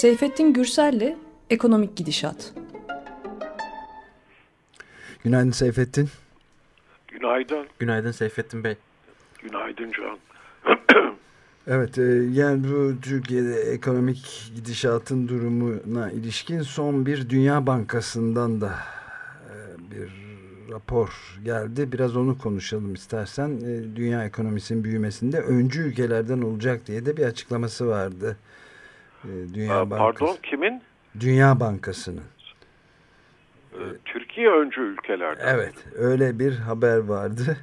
Seyfettin Gürsel'le Ekonomik Gidişat. Günaydın Seyfettin. Günaydın. Günaydın Seyfettin Bey. Günaydın Can. evet, e, yani bu Türkiye'de ekonomik gidişatın durumuna ilişkin son bir Dünya Bankası'ndan da e, bir rapor geldi. Biraz onu konuşalım istersen. E, dünya ekonomisinin büyümesinde öncü ülkelerden olacak diye de bir açıklaması vardı. Dünya Aa, Bankası. Pardon kimin? Dünya Bankası'nın. Türkiye öncü ülkelerden. Evet öyle bir haber vardı.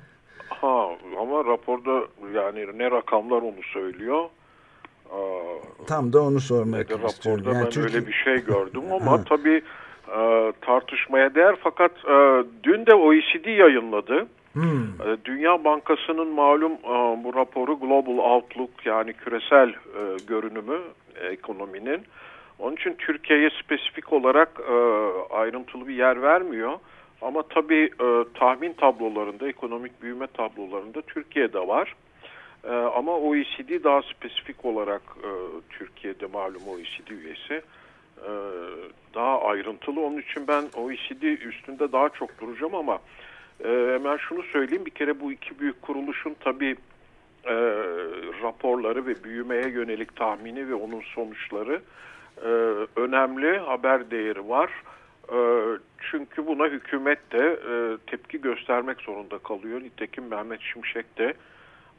Ha ama raporda yani ne rakamlar onu söylüyor. Aa, Tam da onu sormak istiyorum. Raporda yani ben Türkiye... öyle bir şey gördüm ama tabii e, tartışmaya değer fakat e, dün de OECD yayınladı. Hmm. E, Dünya Bankası'nın malum e, bu raporu Global Outlook yani küresel e, görünümü ekonominin. Onun için Türkiye'ye spesifik olarak e, ayrıntılı bir yer vermiyor. Ama tabii e, tahmin tablolarında, ekonomik büyüme tablolarında Türkiye'de var. E, ama OECD daha spesifik olarak Türkiye'de malum OECD üyesi daha ayrıntılı. Onun için ben OECD üstünde daha çok duracağım ama e, hemen şunu söyleyeyim. Bir kere bu iki büyük kuruluşun tabii e, raporları ve büyümeye yönelik tahmini ve onun sonuçları e, önemli haber değeri var. E, çünkü buna hükümet de e, tepki göstermek zorunda kalıyor. Nitekim Mehmet Şimşek de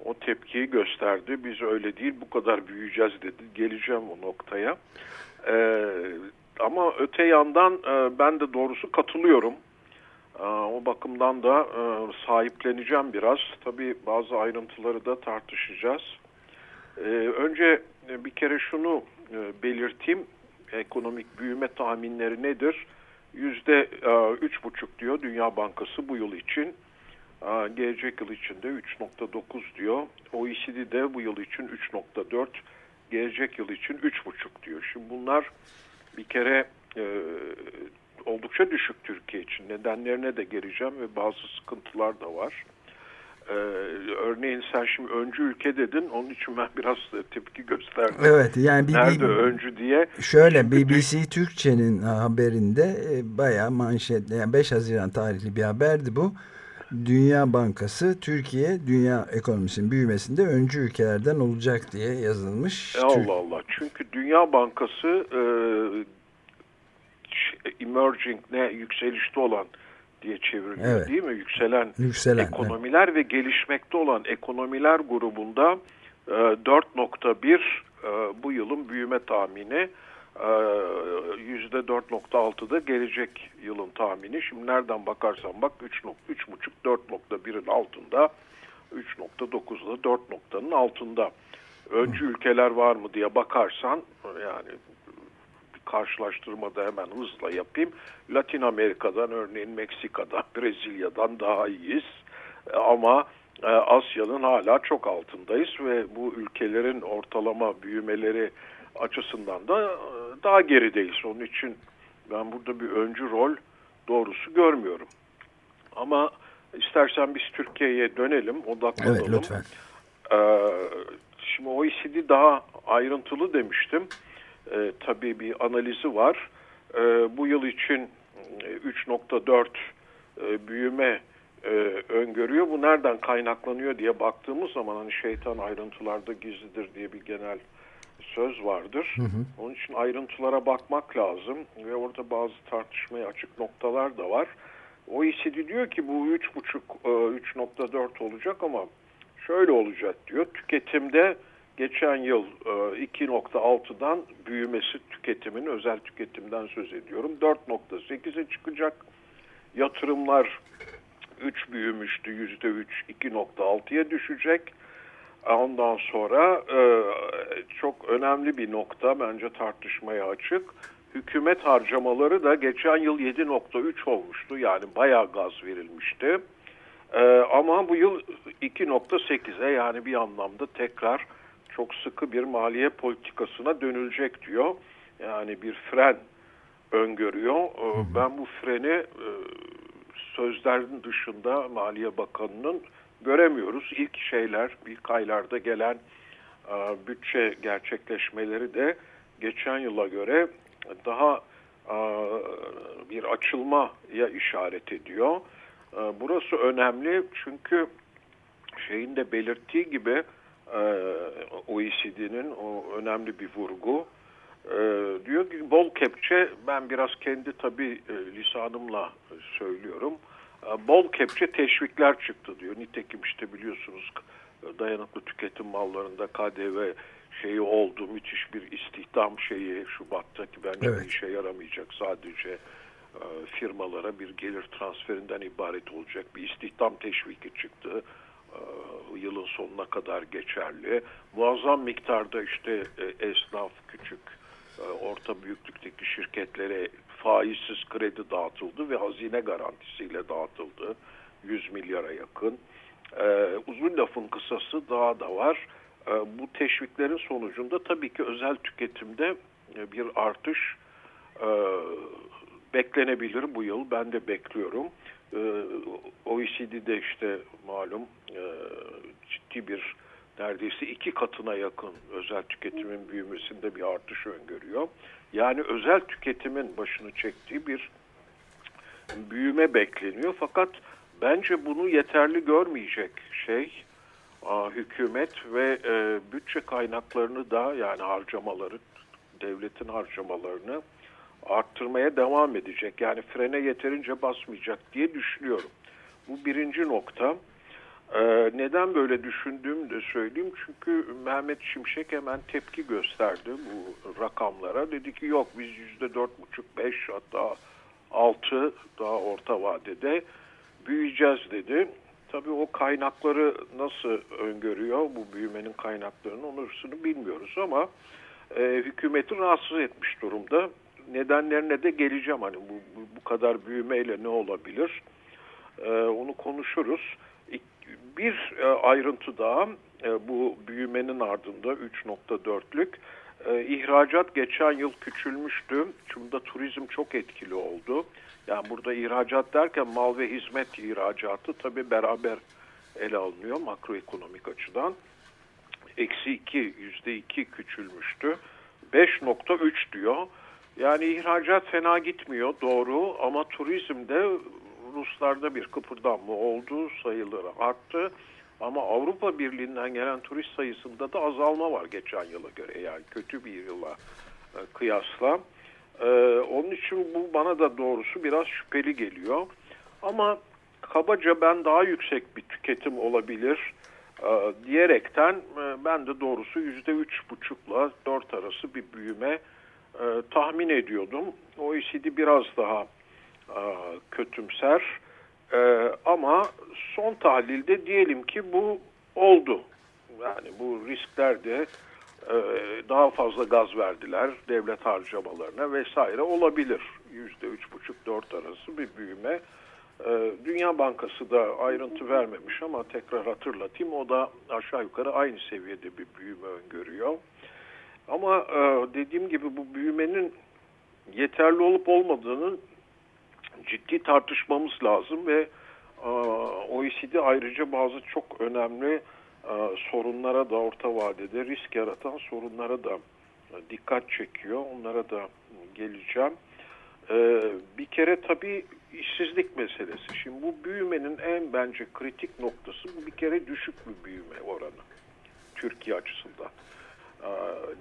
o tepkiyi gösterdi. Biz öyle değil bu kadar büyüyeceğiz dedi. Geleceğim o noktaya. E, ama öte yandan e, ben de doğrusu katılıyorum. E, o bakımdan da e, sahipleneceğim biraz. Tabii bazı ayrıntıları da tartışacağız. E, önce e, bir kere şunu e, belirteyim. Ekonomik büyüme tahminleri nedir? Yüzde üç buçuk diyor Dünya Bankası bu yıl için. Gelecek yıl için de 3.9 diyor. OECD de bu yıl için 3.4, gelecek yıl için 3.5 diyor. Şimdi bunlar bir kere oldukça düşük Türkiye için. Nedenlerine de geleceğim ve bazı sıkıntılar da var. Ee, örneğin sen şimdi öncü ülke dedin. Onun için ben biraz tepki gösterdim. Evet yani bir, Nerede bir, öncü diye. Şöyle BBC. Türkçe'nin haberinde e, bayağı manşetli yani 5 Haziran tarihli bir haberdi bu. Dünya Bankası Türkiye dünya ekonomisinin büyümesinde öncü ülkelerden olacak diye yazılmış. E Allah Allah. Çünkü Dünya Bankası e, emerging ne yükselişte olan diye çevriliyor evet. değil mi? Yükselen, Yükselen ekonomiler evet. ve gelişmekte olan ekonomiler grubunda e, 4.1 e, bu yılın büyüme tahmini e, yüzde 4.6'da gelecek yılın tahmini. Şimdi nereden bakarsan bak 3.5 4.1'in altında 3.9'da 4 noktanın altında. Öncü ülkeler var mı diye bakarsan yani karşılaştırmada hemen hızla yapayım. Latin Amerika'dan örneğin Meksika'dan, Brezilya'dan daha iyiyiz. E, ama e, Asya'nın hala çok altındayız ve bu ülkelerin ortalama büyümeleri açısından da e, daha gerideyiz. Onun için ben burada bir öncü rol doğrusu görmüyorum. Ama istersen biz Türkiye'ye dönelim, odaklanalım. Evet, lütfen. Şimdi OECD daha ayrıntılı demiştim e, tabii bir analizi var. E, bu yıl için 3.4 e, e, büyüme e, öngörüyor. Bu nereden kaynaklanıyor diye baktığımız zaman hani şeytan ayrıntılarda gizlidir diye bir genel söz vardır. Hı hı. Onun için ayrıntılara bakmak lazım ve orada bazı tartışmaya açık noktalar da var. OECD diyor ki bu 3.5 3.4 e, olacak ama şöyle olacak diyor. Tüketimde geçen yıl 2.6'dan e, büyümesi tüketimin, özel tüketimden söz ediyorum. 4.8'e çıkacak. Yatırımlar 3 büyümüştü, %3 2.6'ya düşecek. Ondan sonra e, çok önemli bir nokta bence tartışmaya açık. Hükümet harcamaları da geçen yıl 7.3 olmuştu. Yani bayağı gaz verilmişti. E, ama bu yıl 2.8'e yani bir anlamda tekrar çok sıkı bir maliye politikasına dönülecek diyor. Yani bir fren öngörüyor. Ee, ben bu freni e, sözlerin dışında Maliye Bakanı'nın göremiyoruz. İlk şeyler ilk aylarda gelen e, bütçe gerçekleşmeleri de geçen yıla göre daha bir açılmaya işaret ediyor. Burası önemli çünkü şeyin de belirttiği gibi OECD'nin o önemli bir vurgu. Diyor ki bol kepçe ben biraz kendi tabi lisanımla söylüyorum. Bol kepçe teşvikler çıktı diyor. Nitekim işte biliyorsunuz dayanıklı tüketim mallarında KDV şeyi oldu. Müthiş bir istihdam şeyi Şubat'taki bence evet. bir işe yaramayacak. Sadece e, firmalara bir gelir transferinden ibaret olacak bir istihdam teşviki çıktı. E, yılın sonuna kadar geçerli. Muazzam miktarda işte e, esnaf, küçük, e, orta büyüklükteki şirketlere faizsiz kredi dağıtıldı ve hazine garantisiyle dağıtıldı. 100 milyara yakın. Uzun lafın kısası daha da var. Bu teşviklerin sonucunda tabii ki özel tüketimde bir artış beklenebilir bu yıl. Ben de bekliyorum. E, OECD'de işte malum e, ciddi bir neredeyse iki katına yakın özel tüketimin büyümesinde bir artış öngörüyor. Yani özel tüketimin başını çektiği bir büyüme bekleniyor. Fakat bence bunu yeterli görmeyecek şey hükümet ve e, bütçe kaynaklarını da yani harcamaları, devletin harcamalarını arttırmaya devam edecek. Yani frene yeterince basmayacak diye düşünüyorum. Bu birinci nokta. Ee, neden böyle düşündüğümü de söyleyeyim. Çünkü Mehmet Şimşek hemen tepki gösterdi bu rakamlara. Dedi ki yok biz yüzde dört buçuk, beş hatta altı daha orta vadede büyüyeceğiz dedi. Tabii o kaynakları nasıl öngörüyor bu büyümenin kaynaklarını onurusunu bilmiyoruz ama e, hükümeti rahatsız etmiş durumda. Nedenlerine de geleceğim hani bu, bu, bu kadar büyümeyle ne olabilir e, onu konuşuruz. Bir e, ayrıntı daha e, bu büyümenin ardında 3.4'lük e, ihracat geçen yıl küçülmüştü. Çünkü turizm çok etkili oldu. Yani burada ihracat derken mal ve hizmet ihracatı tabii beraber ele alınıyor makroekonomik açıdan. Eksi 2, yüzde 2 küçülmüştü. 5.3 diyor. Yani ihracat fena gitmiyor doğru ama turizmde Ruslarda bir kıpırdanma oldu, sayıları arttı. Ama Avrupa Birliği'nden gelen turist sayısında da azalma var geçen yıla göre. Yani kötü bir yıla e, kıyasla. Ee, onun için bu bana da doğrusu biraz şüpheli geliyor. Ama kabaca ben daha yüksek bir tüketim olabilir e, diyerekten e, ben de doğrusu yüzde üç buçukla dört arası bir büyüme e, tahmin ediyordum. OECD biraz daha e, kötümser e, ama son tahlilde diyelim ki bu oldu. Yani bu riskler de e, daha fazla gaz verdiler devlet harcamalarına vesaire olabilir. Yüzde üç buçuk dört arası bir büyüme. E, Dünya Bankası da ayrıntı vermemiş ama tekrar hatırlatayım o da aşağı yukarı aynı seviyede bir büyüme öngörüyor. Ama e, dediğim gibi bu büyümenin yeterli olup olmadığının ciddi tartışmamız lazım ve OECD ayrıca bazı çok önemli e, sorunlara da orta vadede risk yaratan sorunlara da dikkat çekiyor. Onlara da geleceğim. E, bir kere tabii işsizlik meselesi. Şimdi bu büyümenin en bence kritik noktası bir kere düşük bir büyüme oranı Türkiye açısından.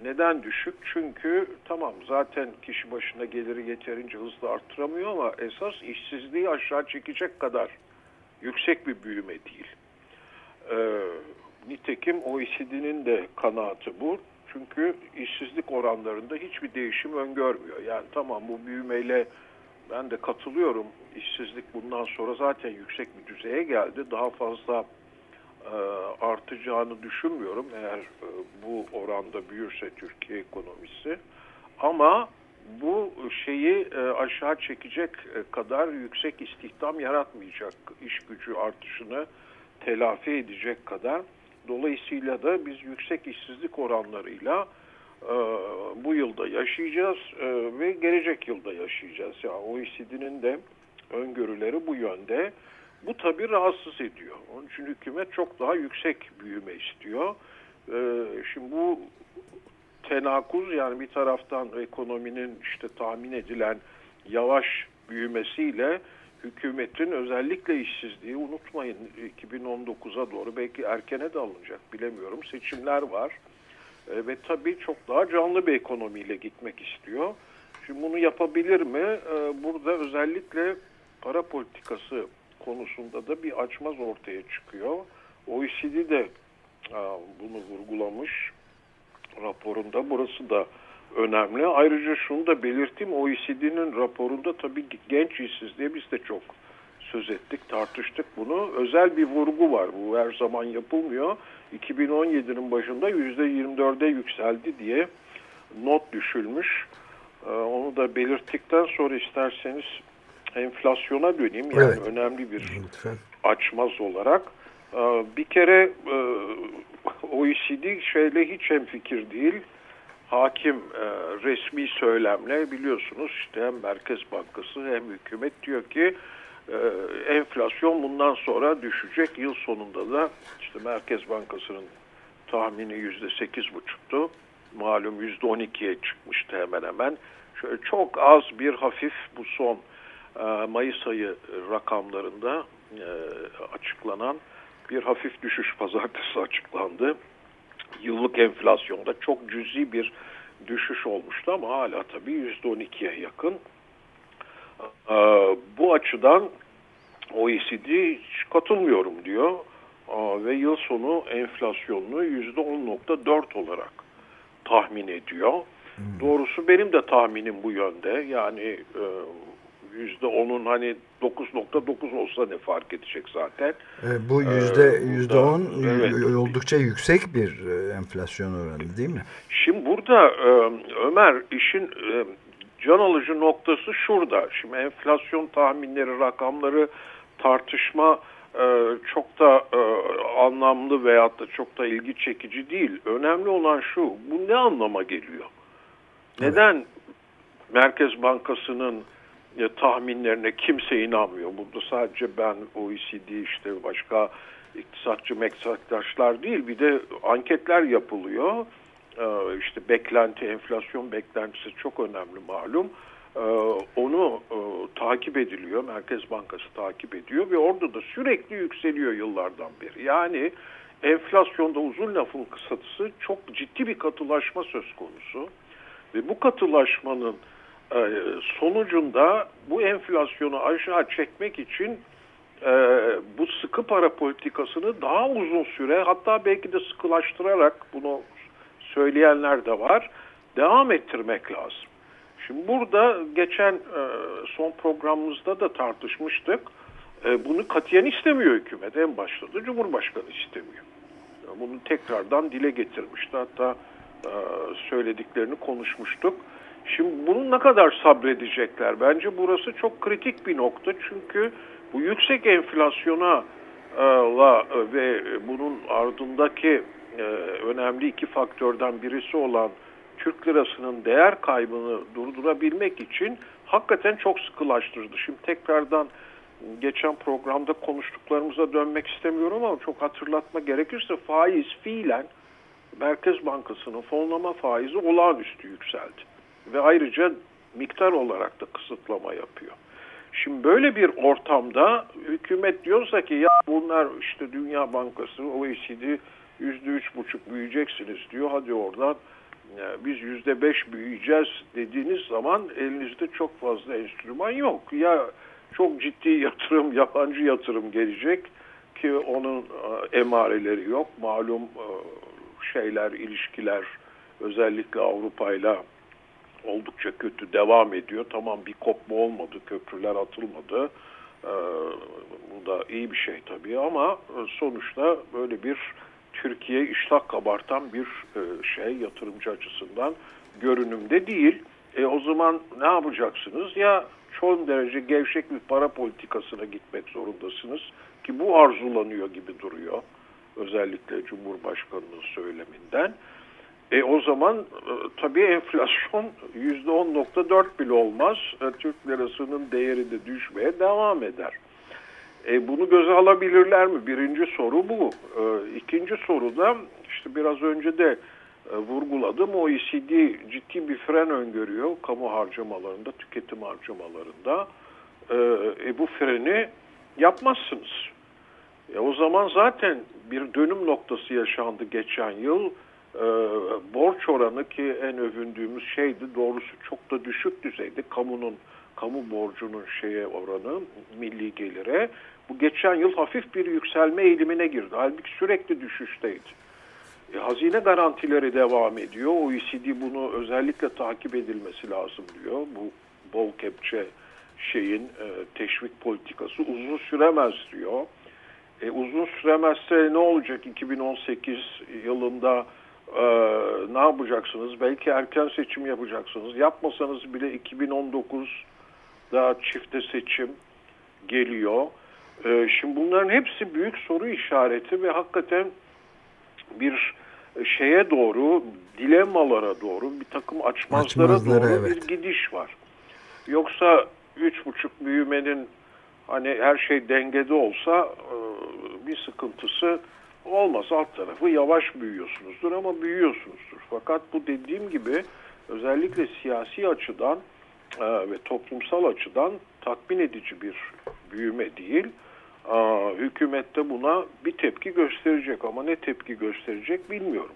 Neden düşük? Çünkü tamam zaten kişi başına geliri yeterince hızlı arttıramıyor ama esas işsizliği aşağı çekecek kadar yüksek bir büyüme değil. Nitekim OECD'nin de kanaatı bu. Çünkü işsizlik oranlarında hiçbir değişim öngörmüyor. Yani tamam bu büyümeyle ben de katılıyorum. İşsizlik bundan sonra zaten yüksek bir düzeye geldi. Daha fazla artacağını düşünmüyorum eğer e, bu oranda büyürse Türkiye ekonomisi. Ama bu şeyi e, aşağı çekecek e, kadar yüksek istihdam yaratmayacak. iş gücü artışını telafi edecek kadar Dolayısıyla da biz yüksek işsizlik oranlarıyla e, bu yılda yaşayacağız e, ve gelecek yılda yaşayacağız. Yani OECD'nin de öngörüleri bu yönde. Bu tabii rahatsız ediyor. Onun için hükümet çok daha yüksek büyüme istiyor. E, şimdi bu tenakuz yani bir taraftan ekonominin işte tahmin edilen yavaş büyümesiyle hükümetin özellikle işsizliği unutmayın 2019'a doğru belki erkene de alınacak bilemiyorum seçimler var e, ve tabii çok daha canlı bir ekonomiyle gitmek istiyor. Şimdi bunu yapabilir mi? E, burada özellikle para politikası konusunda da bir açmaz ortaya çıkıyor. OECD de e, bunu vurgulamış raporunda. Burası da önemli. Ayrıca şunu da belirteyim. OECD'nin raporunda tabii genç işsizliğe biz de çok söz ettik, tartıştık bunu. Özel bir vurgu var. Bu her zaman yapılmıyor. 2017'nin başında %24'e yükseldi diye not düşülmüş. Ee, onu da belirttikten sonra isterseniz enflasyona döneyim. Yani evet. önemli bir Lütfen. açmaz olarak. Ee, bir kere e, OECD şeyle hiç hemfikir değil. Hakim e, resmi söylemle biliyorsunuz işte hem Merkez Bankası hem hükümet diyor ki e, enflasyon bundan sonra düşecek. Yıl sonunda da işte Merkez Bankası'nın tahmini yüzde sekiz buçuktu. Malum yüzde on ikiye çıkmıştı hemen hemen. Şöyle çok az bir hafif bu son e, Mayıs ayı rakamlarında e, açıklanan bir hafif düşüş pazartesi açıklandı. Yıllık enflasyonda çok cüzi bir düşüş olmuştu ama hala tabii yüzde on ikiye yakın. Ee, bu açıdan OECD hiç katılmıyorum diyor ve yıl sonu enflasyonunu yüzde 10.4 olarak tahmin ediyor. Hmm. Doğrusu benim de tahminim bu yönde. Yani e, yüzde onun hani 9.9 olsa ne fark edecek zaten. E, bu yüzde ee, yüzde on evet. oldukça yüksek bir e, enflasyon oranı değil mi? Şimdi burada Ömer işin can alıcı noktası şurada. Şimdi enflasyon tahminleri, rakamları tartışma e, çok da e, anlamlı veyahut da çok da ilgi çekici değil. Önemli olan şu, bu ne anlama geliyor? Neden evet. Merkez Bankası'nın e, tahminlerine kimse inanmıyor? Burada sadece ben, OECD, işte başka iktisatçı meslektaşlar değil, bir de anketler yapılıyor. E, işte beklenti, enflasyon beklentisi çok önemli malum. Ee, onu e, takip ediliyor. Merkez Bankası takip ediyor ve orada da sürekli yükseliyor yıllardan beri. Yani enflasyonda uzun lafın kısatısı çok ciddi bir katılaşma söz konusu. Ve bu katılaşmanın e, sonucunda bu enflasyonu aşağı çekmek için e, bu sıkı para politikasını daha uzun süre hatta belki de sıkılaştırarak bunu söyleyenler de var devam ettirmek lazım. Şimdi burada geçen e, son programımızda da tartışmıştık. E, bunu katiyen istemiyor hükümet. En başta da Cumhurbaşkanı istemiyor. Bunu tekrardan dile getirmişti. Hatta söylediklerini konuşmuştuk. Şimdi bunu ne kadar sabredecekler? Bence burası çok kritik bir nokta. Çünkü bu yüksek enflasyona ve bunun ardındaki önemli iki faktörden birisi olan Türk lirasının değer kaybını durdurabilmek için hakikaten çok sıkılaştırdı. Şimdi tekrardan geçen programda konuştuklarımıza dönmek istemiyorum ama çok hatırlatma gerekirse faiz fiilen Merkez Bankası'nın fonlama faizi olağanüstü yükseldi. Ve ayrıca miktar olarak da kısıtlama yapıyor. Şimdi böyle bir ortamda hükümet diyorsa ki ya bunlar işte Dünya Bankası, OECD yüzde üç buçuk büyüyeceksiniz diyor. Hadi oradan biz yüzde beş büyüyeceğiz dediğiniz zaman elinizde çok fazla enstrüman yok. Ya çok ciddi yatırım, yabancı yatırım gelecek ki onun e, emareleri yok. Malum e, şeyler, ilişkiler özellikle Avrupa ile oldukça kötü devam ediyor. Tamam bir kopma olmadı, köprüler atılmadı. E, bu da iyi bir şey tabii ama sonuçta böyle bir Türkiye iştah kabartan bir e, şey yatırımcı açısından görünümde değil. E, o zaman ne yapacaksınız? Ya çok derece gevşek bir para politikasına gitmek zorundasınız ki bu arzulanıyor gibi duruyor. Özellikle Cumhurbaşkanı'nın söyleminden. E o zaman e, tabii enflasyon %10.4 bile olmaz. E, Türk lirasının değeri de düşmeye devam eder. E, bunu göze alabilirler mi? Birinci soru bu. E, ikinci soru da işte biraz önce de e, vurguladım. OECD ciddi bir fren öngörüyor kamu harcamalarında, tüketim harcamalarında. E, e, bu freni yapmazsınız. E, o zaman zaten bir dönüm noktası yaşandı geçen yıl. E, borç oranı ki en övündüğümüz şeydi doğrusu çok da düşük düzeyde kamunun kamu borcunun şeye oranı milli gelire bu geçen yıl hafif bir yükselme eğilimine girdi. Halbuki sürekli düşüşteydi. E, hazine garantileri devam ediyor. OECD bunu özellikle takip edilmesi lazım diyor. Bu bol kepçe şeyin e, teşvik politikası uzun süremez diyor. E, uzun süremezse ne olacak 2018 yılında e, ne yapacaksınız? Belki erken seçim yapacaksınız. Yapmasanız bile 2019'da çifte seçim geliyor. E, şimdi bunların hepsi büyük soru işareti ve hakikaten bir şeye doğru, dilemmalara doğru, bir takım açmazlara, açmazlara doğru evet. bir gidiş var. Yoksa üç buçuk büyümenin hani her şey dengede olsa e, bir sıkıntısı olmaz. Alt tarafı yavaş büyüyorsunuzdur ama büyüyorsunuzdur. Fakat bu dediğim gibi özellikle siyasi açıdan e, ve toplumsal açıdan tatmin edici bir büyüme değil. Hükümette buna bir tepki gösterecek ama ne tepki gösterecek bilmiyorum.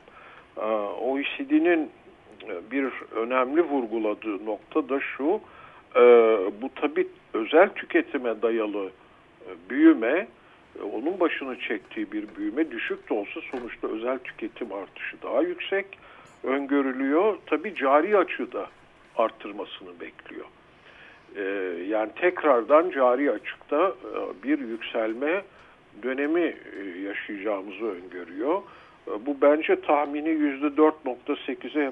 OECD'nin e, bir önemli vurguladığı nokta da şu, e, bu tabi özel tüketime dayalı e, büyüme, onun başını çektiği bir büyüme düşük de olsa sonuçta özel tüketim artışı daha yüksek öngörülüyor. Tabi cari açıda arttırmasını bekliyor. Yani tekrardan cari açıkta bir yükselme dönemi yaşayacağımızı öngörüyor. Bu bence tahmini %4.8'e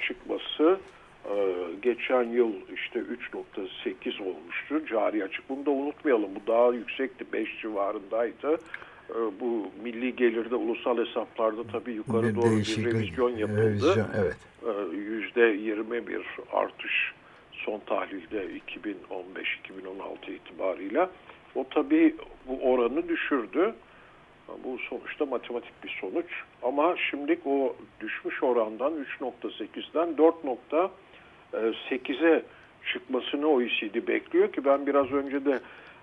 çıkması e, geçen yıl işte 3.8 olmuştu cari açık. Bunu da unutmayalım. Bu daha yüksekti. 5 civarındaydı. E, bu milli gelirde ulusal hesaplarda tabii yukarı bir doğru bir revizyon yapıldı. Revizyon, evet. %20 bir artış son tahlilde 2015-2016 itibarıyla. O tabii bu oranı düşürdü. Bu sonuçta matematik bir sonuç. Ama şimdi o düşmüş orandan 3.8'den 4.8'e çıkmasını OECD bekliyor ki ben biraz önce de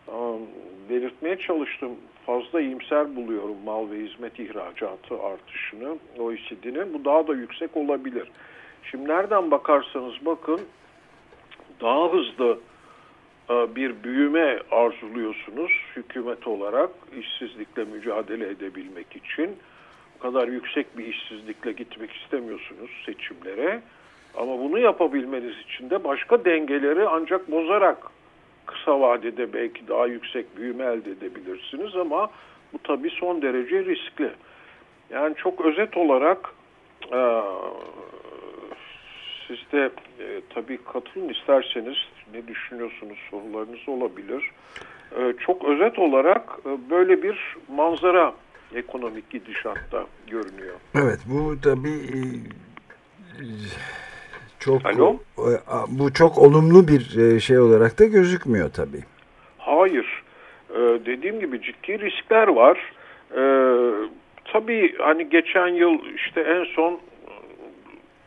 um, belirtmeye çalıştım. Fazla iyimser buluyorum mal ve hizmet ihracatı artışını OECD'nin. Bu daha da yüksek olabilir. Şimdi nereden bakarsanız bakın daha hızlı e, bir büyüme arzuluyorsunuz hükümet olarak işsizlikle mücadele edebilmek için. O kadar yüksek bir işsizlikle gitmek istemiyorsunuz seçimlere. Ama bunu yapabilmeniz için de başka dengeleri ancak bozarak kısa vadede belki daha yüksek büyüme elde edebilirsiniz ama bu tabii son derece riskli. Yani çok özet olarak e, siz de e, tabii katılın isterseniz ne düşünüyorsunuz sorularınız olabilir. E, çok özet olarak e, böyle bir manzara ekonomik gidişatta görünüyor. Evet bu tabii e, çok Alo? Bu çok olumlu bir e, şey olarak da gözükmüyor tabii. Hayır. E, dediğim gibi ciddi riskler var. E, tabii hani geçen yıl işte en son e,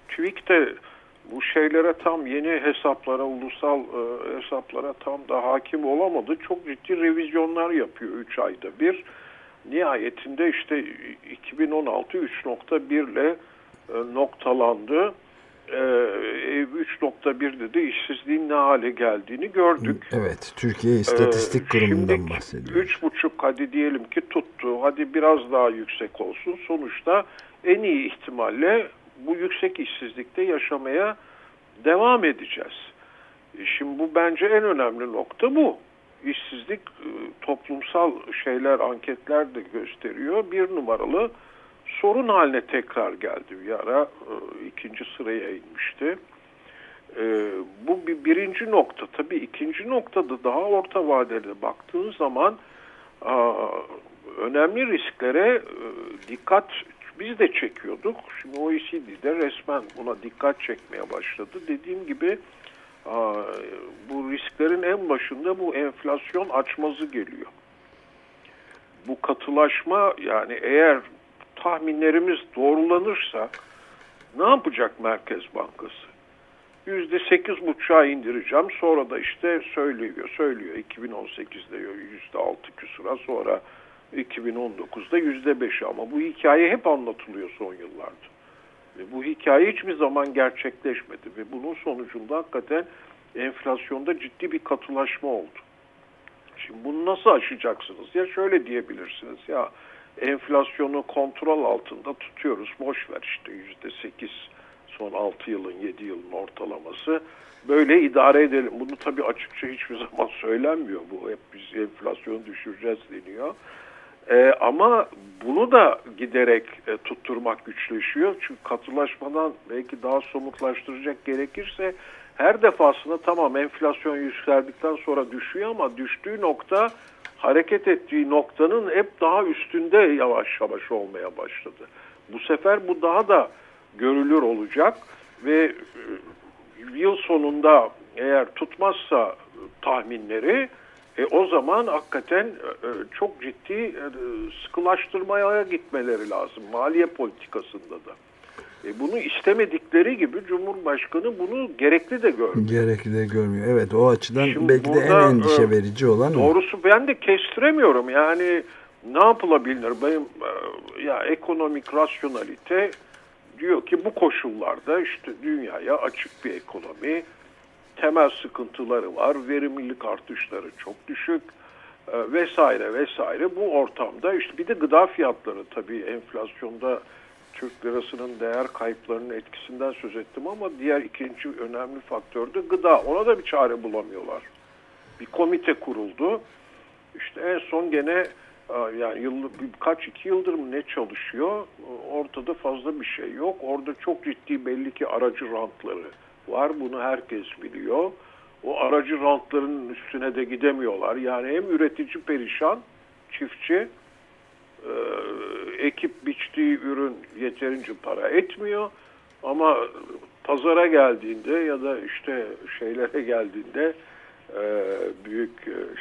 TÜİK'te bu şeylere tam yeni hesaplara, ulusal e, hesaplara tam da hakim olamadı. Çok ciddi revizyonlar yapıyor 3 ayda bir. Nihayetinde işte 2016 3.1 ile e, noktalandı. E, 3.1'de de işsizliğin ne hale geldiğini gördük. Evet, Türkiye İstatistik e, Kurumu'ndan bahsediyor. 3.5 hadi diyelim ki tuttu, hadi biraz daha yüksek olsun. Sonuçta en iyi ihtimalle bu yüksek işsizlikte yaşamaya devam edeceğiz. E, şimdi bu bence en önemli nokta bu. İşsizlik e, toplumsal şeyler, anketler de gösteriyor. Bir numaralı sorun haline tekrar geldi. Bir ara e, ikinci sıraya inmişti. Bu bir birinci nokta. Tabii ikinci noktada daha orta vadede baktığın zaman önemli risklere dikkat biz de çekiyorduk. Şimdi OECD'de resmen buna dikkat çekmeye başladı. Dediğim gibi bu risklerin en başında bu enflasyon açmazı geliyor. Bu katılaşma yani eğer tahminlerimiz doğrulanırsa Ne yapacak Merkez Bankası? Yüzde sekiz buçuğa indireceğim. Sonra da işte söylüyor, söylüyor. 2018'de yüzde altı küsura sonra 2019'da yüzde beşi ama bu hikaye hep anlatılıyor son yıllarda. Ve bu hikaye hiçbir zaman gerçekleşmedi ve bunun sonucunda hakikaten enflasyonda ciddi bir katılaşma oldu. Şimdi bunu nasıl aşacaksınız? Ya şöyle diyebilirsiniz ya enflasyonu kontrol altında tutuyoruz. Boş ver işte yüzde sekiz son 6 yılın 7 yılın ortalaması. Böyle idare edelim. Bunu tabii açıkça hiçbir zaman söylenmiyor. Bu hep biz enflasyonu düşüreceğiz deniyor. Ee, ama bunu da giderek e, tutturmak güçleşiyor. Çünkü katılaşmadan belki daha somutlaştıracak gerekirse her defasında tamam enflasyon yükseldikten sonra düşüyor ama düştüğü nokta hareket ettiği noktanın hep daha üstünde yavaş yavaş olmaya başladı. Bu sefer bu daha da görülür olacak ve e, yıl sonunda eğer tutmazsa tahminleri e, o zaman hakikaten e, çok ciddi e, sıkılaştırmaya gitmeleri lazım maliye politikasında da. E, bunu istemedikleri gibi Cumhurbaşkanı bunu gerekli de görmüyor. Gerekli de görmüyor. Evet o açıdan Şimdi belki de en endişe e, verici olan Doğrusu o. ben de kestiremiyorum. Yani ne yapılabilir? Benim e, ya ekonomik rasyonalite diyor ki bu koşullarda işte dünyaya açık bir ekonomi, temel sıkıntıları var, verimlilik artışları çok düşük e, vesaire vesaire. Bu ortamda işte bir de gıda fiyatları tabii enflasyonda Türk lirasının değer kayıplarının etkisinden söz ettim ama diğer ikinci önemli faktör de gıda. Ona da bir çare bulamıyorlar. Bir komite kuruldu. İşte en son gene yani yıl, birkaç iki yıldır mı ne çalışıyor? Ortada fazla bir şey yok. Orada çok ciddi belli ki aracı rantları var. Bunu herkes biliyor. O aracı rantların üstüne de gidemiyorlar. Yani hem üretici perişan, çiftçi, e, ekip biçtiği ürün yeterince para etmiyor. Ama pazara geldiğinde ya da işte şeylere geldiğinde e, büyük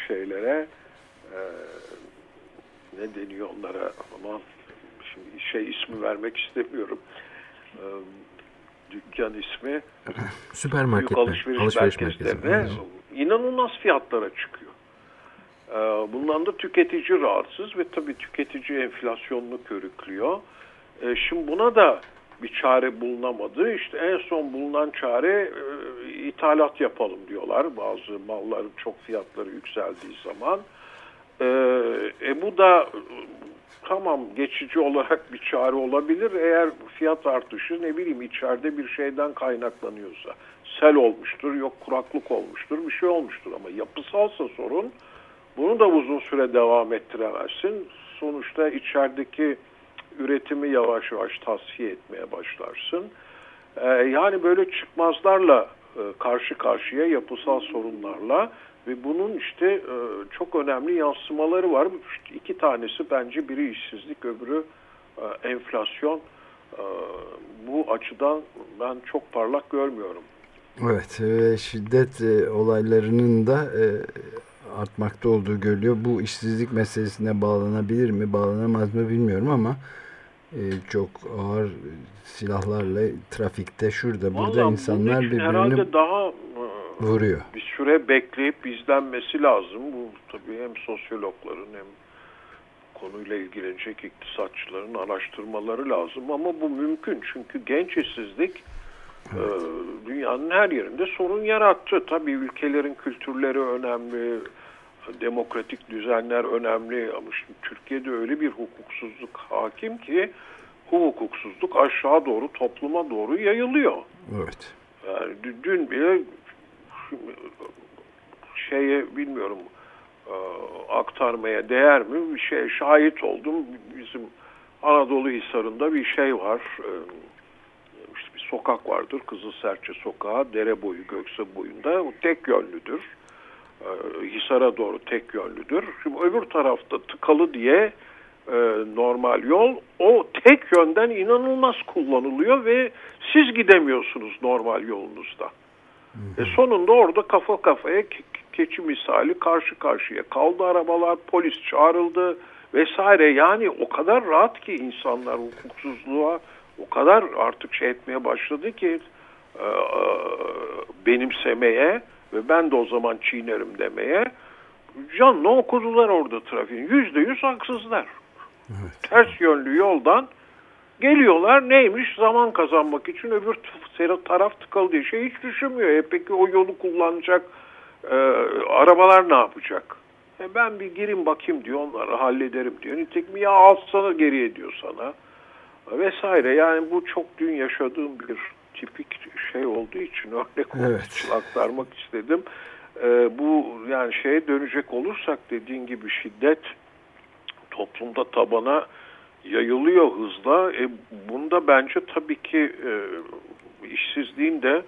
şeylere e, ne deniyor onlara ama şimdi şey ismi vermek istemiyorum. E, dükkan ismi süpermarket alışveriş, alışveriş merkezlerine merkezi. inanılmaz fiyatlara çıkıyor. Ee, bundan da tüketici rahatsız ve tabii tüketici enflasyonunu körüklüyor. Ee, şimdi buna da bir çare bulunamadı. İşte en son bulunan çare e, ithalat yapalım diyorlar. Bazı malların çok fiyatları yükseldiği zaman. Ee, e bu da tamam geçici olarak bir çare olabilir eğer fiyat artışı ne bileyim içeride bir şeyden kaynaklanıyorsa. Sel olmuştur, yok kuraklık olmuştur, bir şey olmuştur ama yapısalsa sorun bunu da uzun süre devam ettiremezsin. Sonuçta içerideki üretimi yavaş yavaş tasfiye etmeye başlarsın. Ee, yani böyle çıkmazlarla e, karşı karşıya yapısal sorunlarla ve bunun işte e, çok önemli yansımaları var. İşte iki tanesi bence biri işsizlik öbürü e, enflasyon. Bu açıdan ben çok parlak görmüyorum. Evet ve şiddet olaylarının da artmakta olduğu görülüyor. Bu işsizlik meselesine bağlanabilir mi, bağlanamaz mı bilmiyorum ama e, çok ağır silahlarla trafikte şurada Vallahi burada insanlar birbirini daha vuruyor. Bir süre bekleyip izlenmesi lazım. Bu tabii hem sosyologların hem konuyla ilgilenecek iktisatçıların araştırmaları lazım ama bu mümkün çünkü genç işsizlik evet. e, dünyanın her yerinde sorun yarattı. Tabii ülkelerin kültürleri önemli, demokratik düzenler önemli ama şimdi Türkiye'de öyle bir hukuksuzluk hakim ki bu hukuksuzluk aşağı doğru topluma doğru yayılıyor. Evet. Yani dün bile şeye bilmiyorum e, aktarmaya değer mi bir şey şahit oldum. Bizim Anadolu Hisarı'nda bir şey var. E, sokak vardır. Kızıl Serçe Sokağı. Dere boyu, Gökse boyunda. O tek yönlüdür. E, Hisar'a doğru tek yönlüdür. Şimdi öbür tarafta tıkalı diye normal yol o tek yönden inanılmaz kullanılıyor ve siz gidemiyorsunuz normal yolunuzda. E sonunda orada kafa kafaya keçi misali karşı karşıya kaldı arabalar, polis çağrıldı vesaire. Yani o kadar rahat ki insanlar hukuksuzluğa o kadar artık şey etmeye başladı ki e, e, benimsemeye ve ben de o zaman çiğnerim demeye canlı okudular orada trafiğin. Yüzde yüz haksızlar. Evet. Ters yönlü yoldan geliyorlar neymiş zaman kazanmak için öbür taraf tıkalı şey hiç düşünmüyor. E peki o yolu kullanacak e, arabalar ne yapacak? E ben bir girin bakayım diyor onları hallederim diyor. Nitekim ya alsana geriye diyor sana vesaire. Yani bu çok dün yaşadığım bir tipik şey olduğu için örnek evet. için aktarmak istedim. E, bu yani şeye dönecek olursak dediğin gibi şiddet toplumda tabana yayılıyor hızla. E, bunda bence tabii ki e, işsizliğin de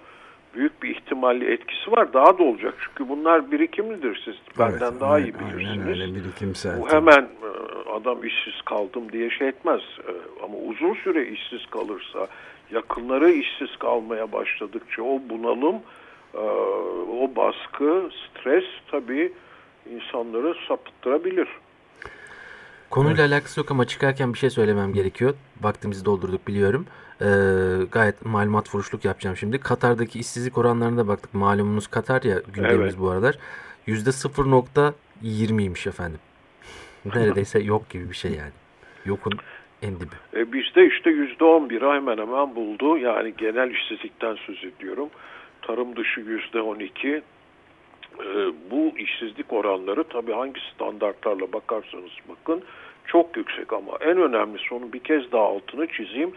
büyük bir ihtimalle etkisi var. Daha da olacak. Çünkü bunlar birikimlidir. Siz benden evet, daha iyi bilirsiniz. Öyle birikimsel. Bu hemen e, adam işsiz kaldım diye şey etmez. E, ama uzun süre işsiz kalırsa, yakınları işsiz kalmaya başladıkça o bunalım, e, o baskı, stres tabii insanları sapıttırabilir. Konuyla evet. alakası yok ama çıkarken bir şey söylemem gerekiyor. Vaktimizi doldurduk biliyorum. Ee, gayet malumat furuşluk yapacağım şimdi. Katar'daki işsizlik oranlarına baktık. Malumunuz Katar ya gündemimiz evet. bu aralar. %0.20'ymiş efendim. Neredeyse yok gibi bir şey yani. Yokun en dibi. E bizde işte %11 hemen hemen buldu. Yani genel işsizlikten söz ediyorum. Tarım dışı %12. E, bu işsizlik oranları tabii hangi standartlarla bakarsanız bakın çok yüksek ama en önemlisi onu bir kez daha altını çizeyim.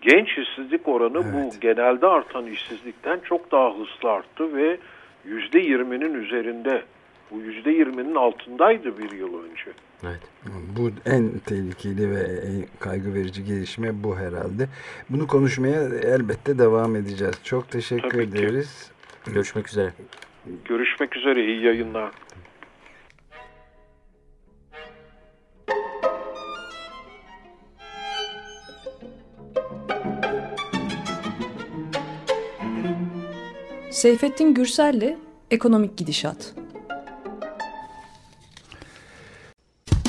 Genç işsizlik oranı evet. bu genelde artan işsizlikten çok daha hızlı arttı ve %20'nin üzerinde. Bu %20'nin altındaydı bir yıl önce. Evet. Bu en tehlikeli ve en kaygı verici gelişme bu herhalde. Bunu konuşmaya elbette devam edeceğiz. Çok teşekkür Tabii ederiz. Ki. Görüşmek üzere. Görüşmek üzere. İyi yayınlar. Seyfettin Gürsel'le Ekonomik Gidişat.